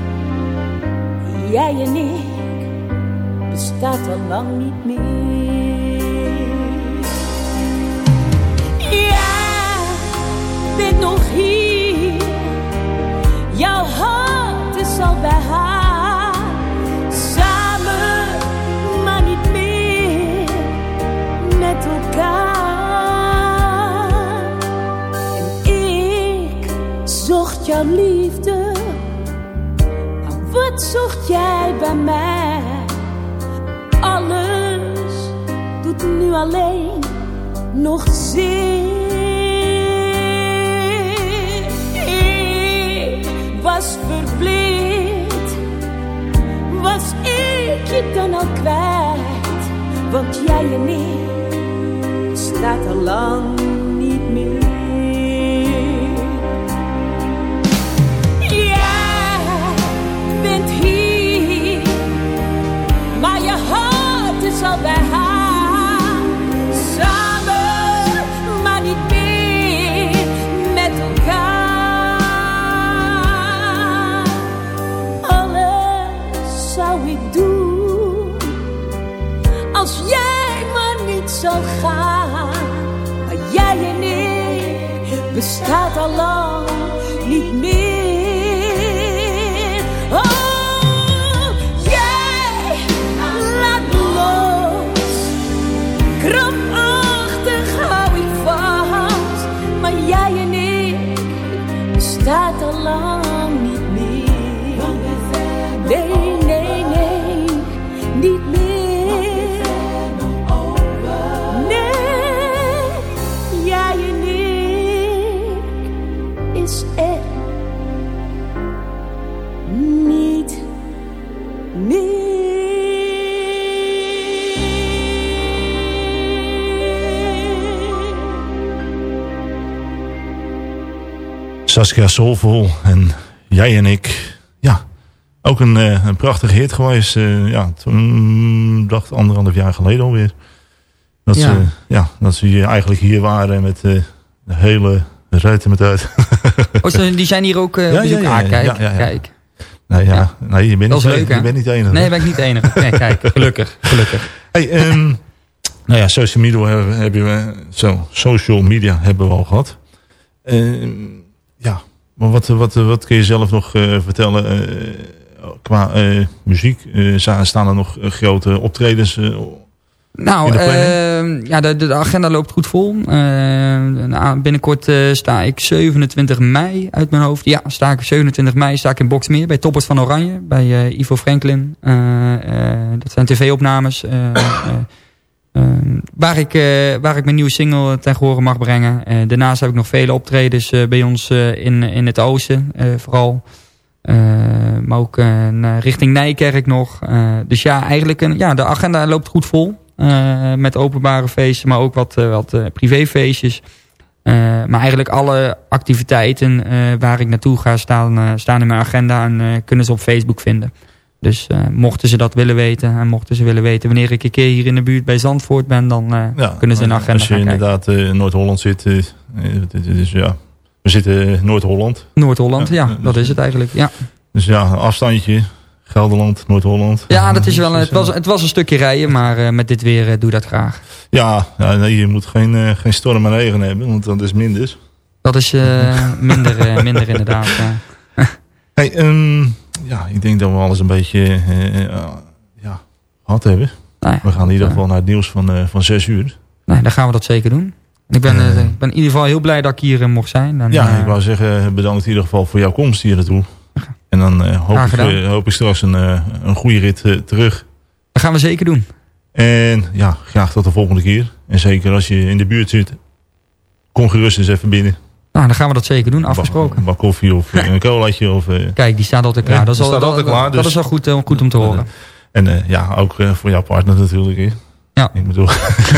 Jij en ik bestaat al lang niet meer. nog hier. Jouw hart is al bij haar. Samen, maar niet meer met elkaar. En ik zocht jouw liefde. Maar wat zocht jij bij mij? Alles doet nu alleen nog zin. Was verblind, was ik je dan al kwijt? Want jij en ik staat al lang ik bestaat al Saskia Soulful en jij en ik. Ja, ook een, eh, een prachtige hit geweest. eh, ja, toen dacht anderhalf jaar geleden alweer. Dat, Ja. Ze, ja, dat ze eigenlijk hier waren met eh, de hele ruiten met uit. Oh, die zijn hier ook op Ja, ja, ja, Ah, kijk, kijk. nou ja, nee, je bent niet, leuk, je bent niet de enige. Nee, ben ik niet de enige. Nee, kijk, gelukkig, gelukkig. Hey, ehm, nou ja, social media hebben, hebben we, zo, social media hebben we al gehad. Ehm, maar wat, wat, wat kun je zelf nog eh, vertellen eh, qua eh, muziek? Sta- staan er nog grote optredens Nou, de planning? eh, ja, de, de agenda loopt goed vol. Eh, nou, binnenkort sta ik 27 mei uit mijn hoofd. Ja, sta ik 27 mei sta ik in Boxmeer bij Toppers van Oranje. Bij Ivo Franklin. Dat zijn tv-opnames. Eh, eh, eh, waar, ik, eh, waar ik mijn nieuwe single ten gehore mag brengen. Eh, daarnaast heb ik nog vele optredens eh, bij ons in, in het oosten. vooral. Eh, maar ook richting Nijkerk nog. Dus ja, eigenlijk een, ja, de agenda loopt goed vol. Met openbare feesten, maar ook wat, wat privéfeestjes. Maar eigenlijk alle activiteiten waar ik naartoe ga staan, staan in mijn agenda en kunnen ze op Facebook vinden. Dus eh, mochten ze dat willen weten en mochten ze willen weten wanneer ik een keer hier in de buurt bij Zandvoort ben, dan eh, Ja, kunnen ze een agenda Als je inderdaad in Noord-Holland zit, dit is, ja, we zitten in Noord-Holland. Noord-Holland, ja, Ja, dat is het eigenlijk. Ja, Dus ja, een afstandje, Gelderland, Noord-Holland. ja dat is wel, het, was, het was een stukje rijden, maar met dit weer doe dat graag. Ja, ja nee, je moet geen, geen storm en regen hebben, want dat is minder. Dat is minder, minder inderdaad. Hey, ehm, ja, ik denk dat we alles een beetje eh, eh, ja, gehad hebben. Nou ja, we gaan in ieder geval naar het nieuws van, eh, van 6 uur. Nee, dan gaan we dat zeker doen. Ik ben, ik ben in ieder geval heel blij dat ik hier mocht zijn. En, ja, ik wou zeggen, bedankt in ieder geval voor jouw komst hier naartoe. En dan hoop, ik, hoop ik straks een, een goede rit terug. Dat gaan we zeker doen. En ja, graag tot de volgende keer. En zeker als je in de buurt zit, kom gerust eens even binnen. Nou, dan gaan we dat zeker doen, afgesproken. Een bak koffie of een colaatje. Of, eh, Kijk, die staat altijd klaar. Ja, dat, is al, staat altijd klaar, dat dus- is wel goed, eh, goed om te horen. En eh, ja, ook voor jouw partner natuurlijk. Ja. Ik bedoel,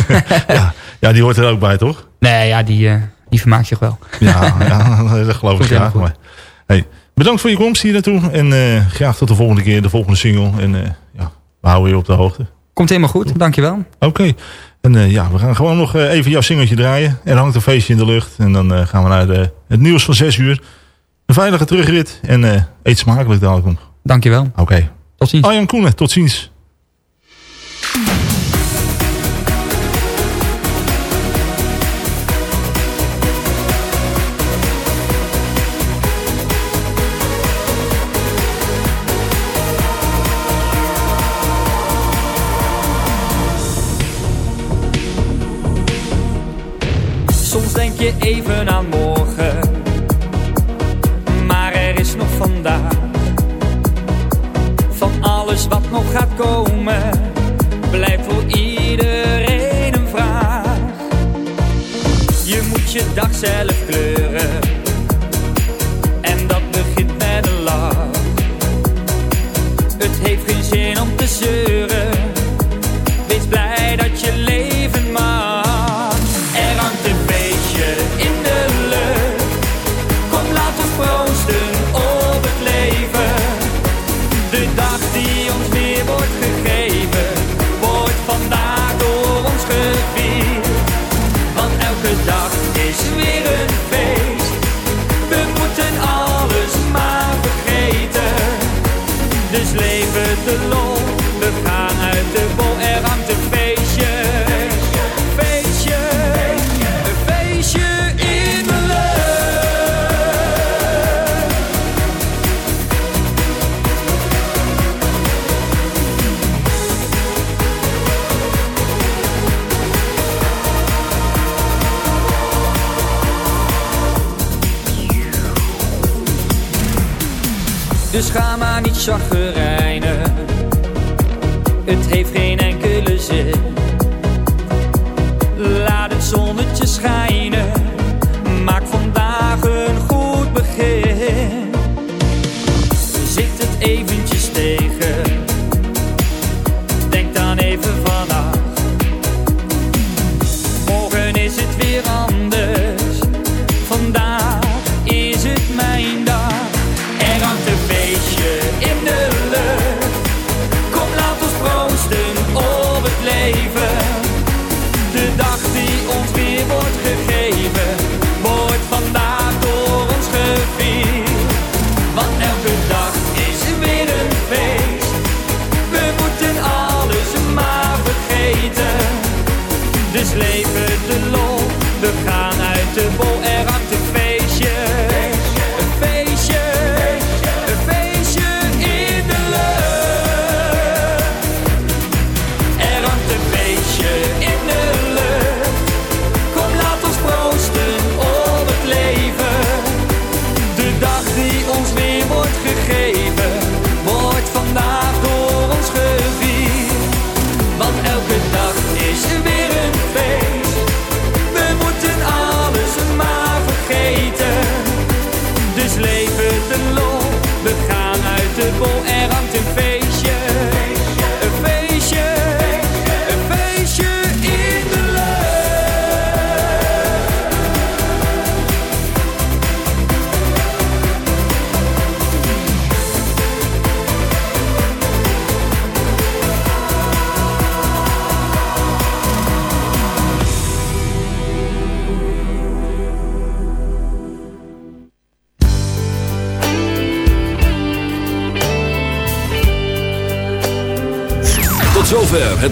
ja, ja, die hoort er ook bij, toch? Nee, ja, die, die vermaakt zich wel. Ja, ja dat geloof ik graag. Maar, hey, bedankt voor je komst hier naartoe. En graag tot de volgende keer, de volgende single. En ja, we houden je op de hoogte. Komt helemaal goed, dankjewel. Oké. En eh, ja, we gaan gewoon nog eh, even jouw singeltje draaien. Er hangt een feestje in de lucht. En dan eh, gaan we naar de, het nieuws van 6 uur. Een veilige terugrit. En eet smakelijk dadelijk. Dankjewel. Oké. Tot ziens. Arjan Koenen, tot ziens. denk je even aan morgen. Maar er is nog vandaag. Van alles wat nog gaat komen, blijft voor iedereen een vraag. Je moet je dag zelf kleuren. En dat begint met een lach. Het heeft geen zin om te zeuren